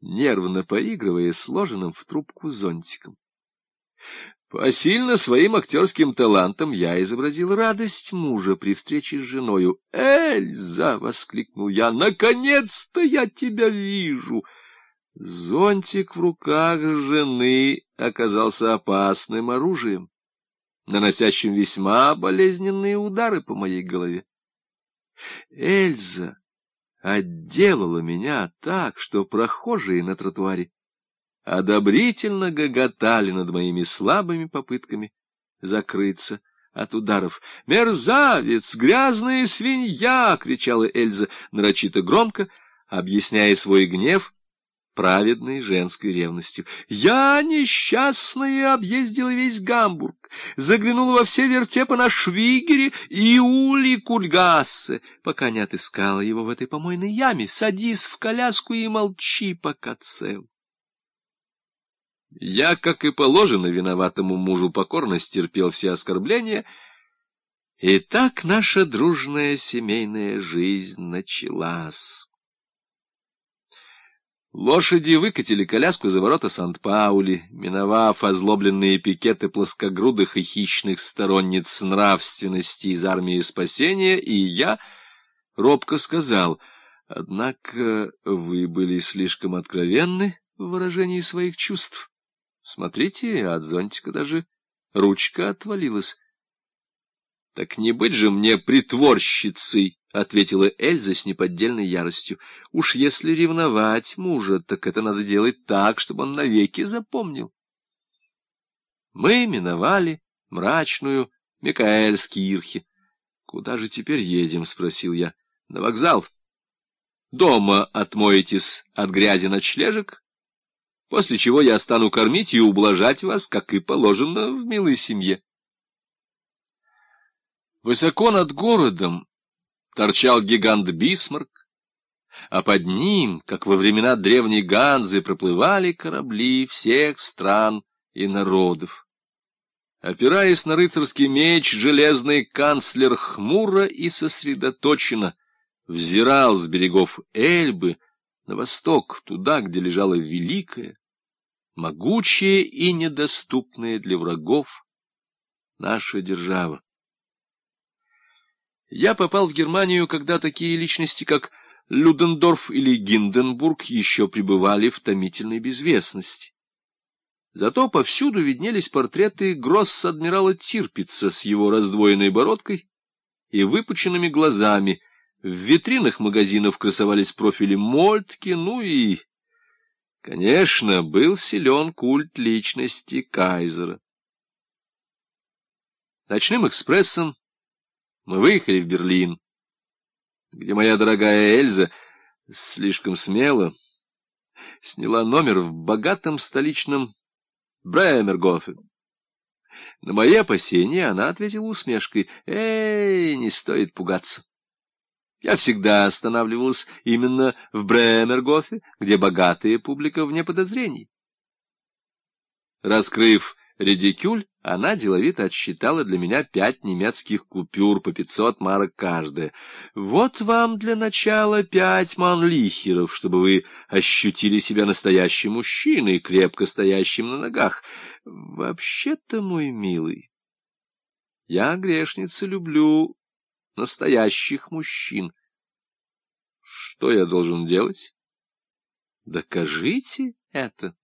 нервно поигрывая сложенным в трубку зонтиком. Посильно своим актерским талантом я изобразил радость мужа при встрече с женою. «Эльза!» — воскликнул я. «Наконец-то я тебя вижу!» Зонтик в руках жены оказался опасным оружием, наносящим весьма болезненные удары по моей голове. Эльза отделала меня так, что прохожие на тротуаре одобрительно гоготали над моими слабыми попытками закрыться от ударов. «Мерзавец! Грязная свинья!» — кричала Эльза нарочито громко, объясняя свой гнев праведной женской ревностью. «Я, несчастная, объездила весь Гамбург, заглянула во все вертепы на Швигере и Ули Кульгассе, пока не отыскала его в этой помойной яме. Садись в коляску и молчи, пока цел». Я, как и положено виноватому мужу, покорно стерпел все оскорбления, и так наша дружная семейная жизнь началась. Лошади выкатили коляску за ворота Сант-Паули, миновав озлобленные пикеты плоскогрудых и хищных сторонниц нравственности из армии спасения, и я робко сказал, «Однако вы были слишком откровенны в выражении своих чувств. Смотрите, от зонтика даже ручка отвалилась». «Так не быть же мне притворщицей!» — ответила Эльза с неподдельной яростью. — Уж если ревновать мужа, так это надо делать так, чтобы он навеки запомнил. Мы миновали мрачную Микаэльскирхе. — Куда же теперь едем? — спросил я. — На вокзал. Дома отмоетесь от грязи ночлежек, после чего я стану кормить и ублажать вас, как и положено в милой семье. Высоко над городом торчал гигант Бисмарк, а под ним, как во времена древней Ганзы, проплывали корабли всех стран и народов. Опираясь на рыцарский меч, железный канцлер хмуро и сосредоточенно взирал с берегов Эльбы на восток, туда, где лежала великая, могучая и недоступная для врагов наша держава. Я попал в Германию, когда такие личности, как Людендорф или Гинденбург, еще пребывали в томительной безвестности. Зато повсюду виднелись портреты гросс-адмирала Тирпица с его раздвоенной бородкой и выпученными глазами. В витринах магазинов красовались профили Мольтки, ну и, конечно, был силен культ личности Кайзера. Ночным экспрессом мы выехали в Берлин, где моя дорогая Эльза слишком смело сняла номер в богатом столичном Бремергофе. На мои опасения она ответила усмешкой. «Эй, не стоит пугаться. Я всегда останавливалась именно в Бремергофе, где богатая публика вне подозрений». Раскрыв редикюль, она деловито отсчитала для меня пять немецких купюр по пятьсот марок каждая. Вот вам для начала пять манлихеров, чтобы вы ощутили себя настоящим мужчиной, крепко стоящим на ногах. Вообще-то, мой милый, я, грешница, люблю настоящих мужчин. Что я должен делать? Докажите это.